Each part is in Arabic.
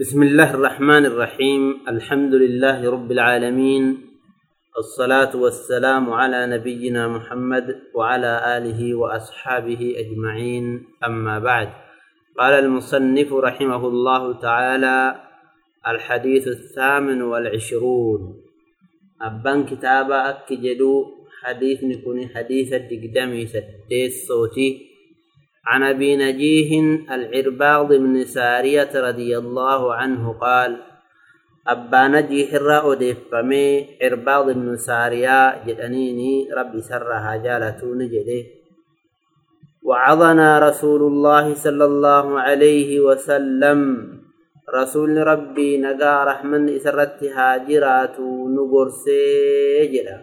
بسم الله الرحمن الرحيم. الحمد لله رب العالمين. الصلاة والسلام على نبينا محمد وعلى آله وأصحابه أجمعين. أما بعد قال المصنف رحمه الله تعالى الحديث الثامن والعشرون. أبان كتابة أكجدو حديث نكون حديث الدقدمي سديس صوتي. عن أبي نجيه العرباض بن سارية رضي الله عنه قال أبا نجيه الرأودف فمي عرباض بن سارية جدنيني ربي سرها جالتون جده وعظنا رسول الله صلى الله عليه وسلم. رسول ربي نقا رحمن إسرت هاجرات نقرسي جدا.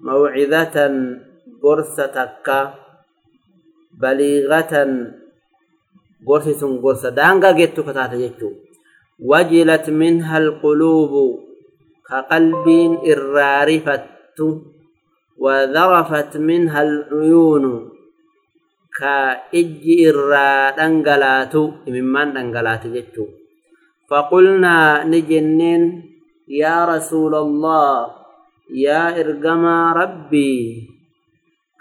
موعظة قرصتك بليغة قرثة قرثة دانقا قيتو كتاتا جيتو. وجلت منها القلوب كقلب الرارفت وذرفت منها العيون كإج إرى دانقلات من دانقلات جيتو. فقلنا نجنن يا رسول الله يا إرقما ربي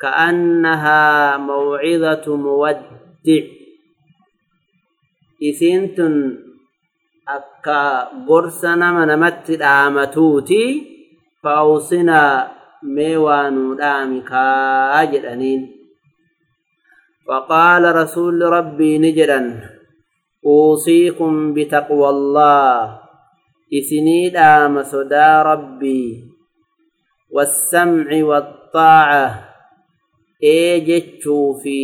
كأنها موعظة مودع. إسنتن أكا قرسنا من نمت الآمتوتي فأوصنا ميوان دامكا جدنين. فقال رسول ربي نجرا أوصيكم بتقوى الله. إسني دام صدى ربي. والسمع والطاعة. Ee jechuu fi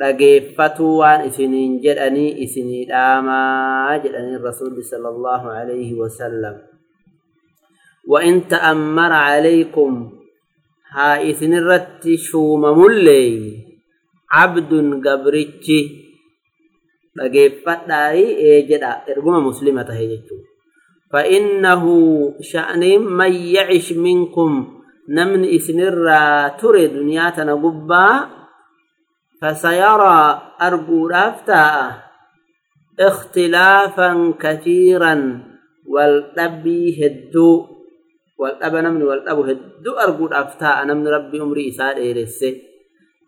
dhageeffatuu waan isiniin jedhanii isinii dhaamaa jedhanii rasuulli sala allahu alayhi wasallam وإن تأمر عليكم ها إثن الرت شوم ملي عبد قبرتي dhaggeeffadhaa eejedha erguma musliima tahe jechuu فإنه شأن من يعش منكم نمن إثنر تر دنيا تنقبا فسيرى أرجو رفتا اختلافا كثيرا والأبي هدو والأب نمن والأب هدو أرجو رفتا نمن ربي أمري إسار إرسي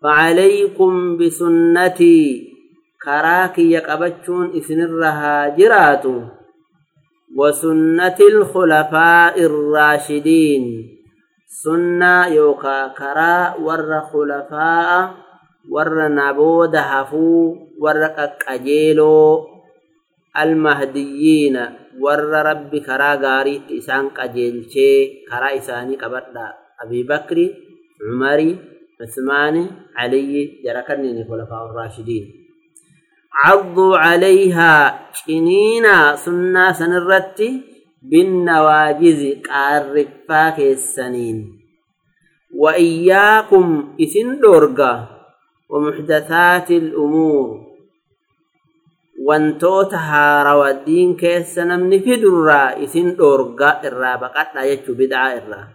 فعليكم بسنتي كراكي يقبتشون إثنر هاجرات وسنة الخلفاء الراشدين. Sunnaa yookaa karaa warra khulafaa'a warra nabooda hafuu warra qaqqajeeloo almahdiyyiina warra rabbi karaa gaariitti isaan qajeelchee karaa isaanii qabadha abii bakri cumari عثمان علي جركني خلفاء الراشدين عضوا عليها كنينا سنة سنرتي بالنواجز قارفا كيسنين وإياكم إثن دورغا ومحدثات الأمور. wantoota haarawaa diin keessa namni fidurraa isin dhoorgaa irraa baqadha jechuu bid'aa irraa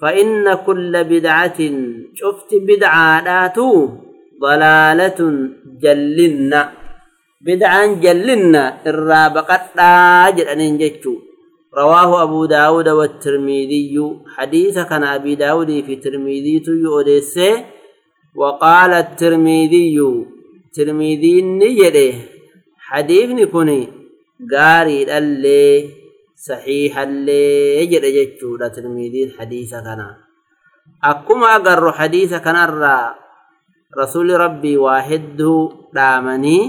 فإن كل بدعة شفت بدعة ضلالة جلنا. بدعا جلنا جل أن جتشو رواه أبو داود والترمذي حديث كان أبي داود في ترمذي يؤدس وقال الترمذي ترمذي نجده حديث نكوني قاري اللي صحيح اللي يجد جتشو ترمذي حديث كان أكما أقر حديث كان الرا رسول ربي واحد دامني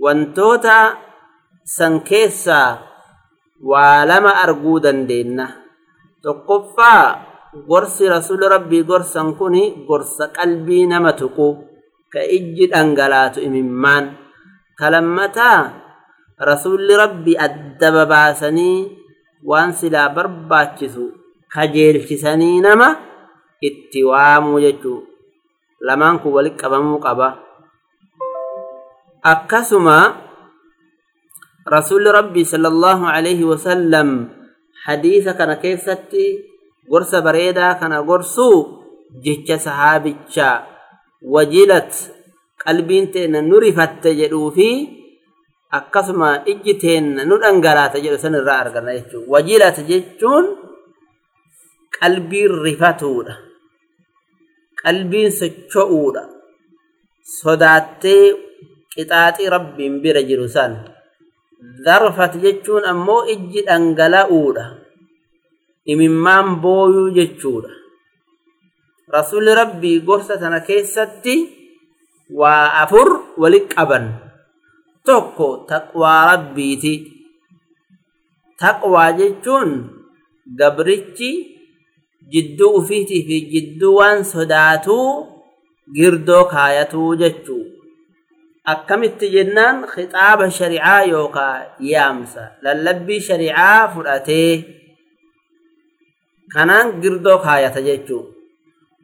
وانتوتا سنكيسا waa lama arguu dandeenna tokkoffaa gorsi rasuli rabbii gorsan kun gorsa qalbii nama tuqu ka ijji dhangalaatu imimmaan ka lammataa rasulli rabbi adda babaasanii waan silaa barbaachisu kajeelchisanii nama itti waamuu jechuu lamaan kun walit qabamuu qaba akkasuma رسول ربي صلى الله عليه وسلم حديث كان كيستي قرص بريدا كان قرصو جيتش صحابيتشا وجلت قلبين تينا نرفت جدو في teenna nu dhangalaata jedhu san irraa arganna jechuudha. Wajilata jechuun qalbiin rifatuudha. Qalbiin socho'uudha. Sodaattee qixaaxii rabbiin bira jiru san. Darfat jechuun ammoo ijji dhangala'uudha. Imimmaan booyuu jechuudha. Rasuulli rabbii gorsa tana keessatti waa afur wali qaban. Tokko taqwaa rabbiiti. Taqwaa jechuun gabrichi jidduu ufiitii fi jidduu waan sodaatuu girdoo kaayatuu jechuu. Akkamitti jennaan khixaaba shari'aa yookaa yaamsa lallabbii shari'aa fudhatee kanaan girdoo kaayata jechuu.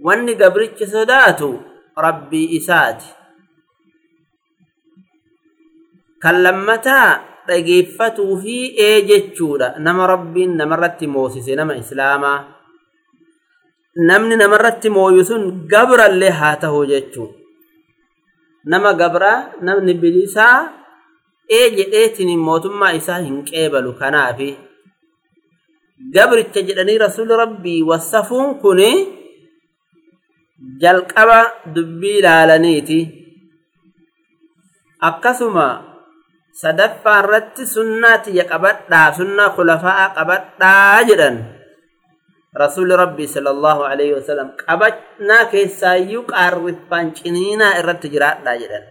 Wanni gabrichi sodaatu rabbii isaati. Kan lammataa dhageeffatuu fi ee jechuudha nama rabbiin namarratti moosise nama islaamaa. Namni namarratti mooyu sun gabrallee haa ta'u jechuudha. Nama gabraa namni bilisaa ee jedheetiin mootummaa isaa hin qeebalu kanaafi. Gabricha jedhanii rasuulli rabbii wasafuun kuni jalqaba dubbii ilaalaniiti. Akkasuma sadaffaa irratti sunnaa tiyya qabadhaa sunnaa kulafaa qabadhaa jedhan. Rasuulli rabbii sallallahu alaihi wasallam qabannaa keessaayyuu qaarriffaan ciniinaa irratti jiraadhaa jedhan.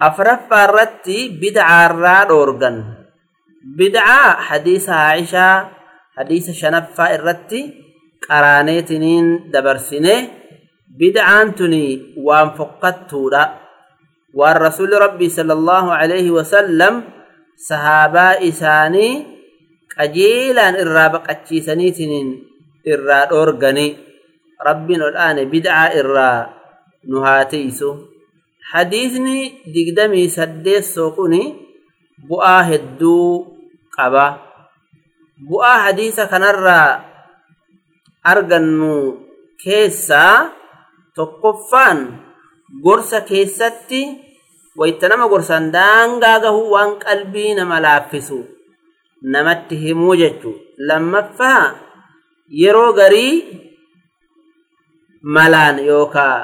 Afraffaa irratti bid'aarraa dhoorgan. Bid'aa hadiisa Aishaa hadiisa shanaffaa irratti qaraaneetiniin dabarsine bid'aan tuni waan fokkattuudha. Waan rasuulli rabbii sallallahu alaihi wasallam sahaabaa isaanii qajeelaan irraa baqachiisaniitiniin irraa dhoorgani. Rabbiin odhaane bid'aa irraa nu haa tiisu hadiisni digdamii saddeessoo kun bu'aa hedduu qaba. Bu'aa hadiisa kanarraa argannu keessaa tokkoffaan gorsa keessatti wayta nama gorsan daangaa gahuu waan qalbii nama laaffisu namatti himuu jechuu lammaffaa yeroo garii malaan yookaa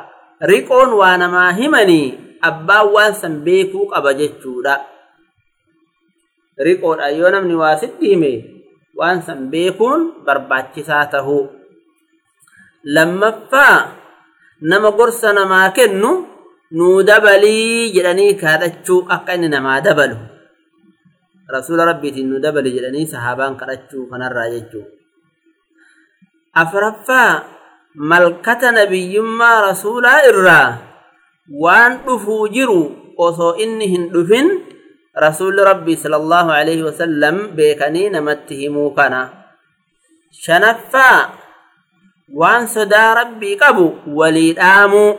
riqoon waa namaa himanii abbaan waan san beekuu qaba jechuudha. Riqoodha yoo namni waa sitti hime waan san beekuun barbaachisaa tahuu. Lammaffaa nama gorsa namaa kennu nuu dabalii jedhanii kadhachuu akka inni namaa dabalu. Rasuula rabbiitiin nu dabali jedhanii sahaabaan kadhachuu kanarraa jechuudha. أفرفا ملكة نبي ما رسولا إرّا وان دفوجرو أوثو إنهن دفن رسول ربي صلى الله عليه وسلم بيكني نمتهمو كان شنفا وان صدا ربي قبو وليد آمو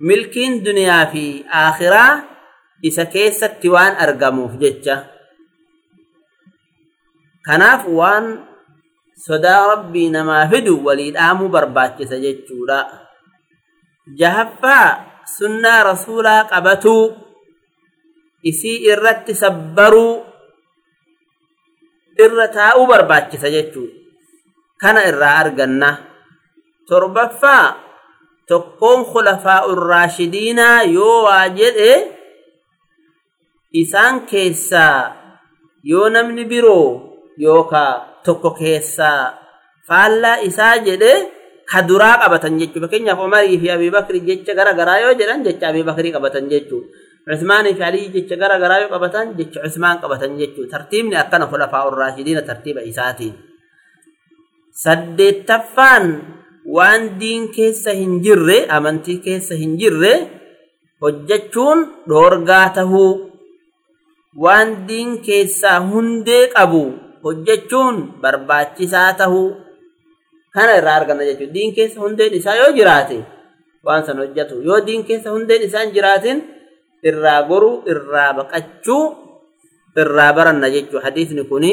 ملكين دنيا في آخرة إسا كيسا تيوان أرغمو جيتشا كناف وان sodaa rabbii namaa fidu walii dhaamuu barbaachisa jechuudha. Jahaffaa sunnaa rasuulaa qabatuu isii irratti sabbaruu irra taa'uu barbaachisa jechuudha. Kana irraa arganna. Torbaffaa tokkoon khulafaa urraashidiinaa yoo waa jedhe isaan keessaa yoo namni biroo yookaa tokko keessaa faallaa isaa jedhe ka duraa qabatan jechuudha. Fakkeenyaaf Umarii fi Abii Bakri jecha gara garaa yoo jedhan jecha Abii Bakrii qabatan jechuudha. Usmaanii fi Alii jecha gara garaa yoo qabatan jecha Usmaan qabatan jechuudha. Tartiibni akkana khulafaa urraashidiina tartiiba isaatiin. Saddeettaffaan waan diin keessa hin jirre amantii keessa hin jirre hojjechuun dhoorgaa tahuu waan diin keessaa hundee qabu hojjechuun barbaachisaa tahuu kana irraa arganna jechuudha. Diin keessa hundeen isaa yoo jiraate waan san hojjetu yoo diin keessa hundeen isaa hin jiraatin irraa goruu irraa baqachuu irraa baranna jechuudha. Hadiisni kuni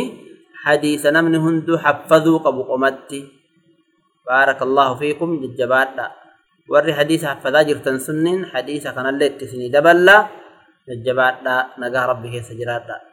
hadiisa namni hunduu haffazuu qabu qomatti. فيكم ججبادا وري حديث حفظا جرتن سنين حديث كان اللي اتسني دبلا jajjabaadhaa nagaa rabbi keessa jiraadhaa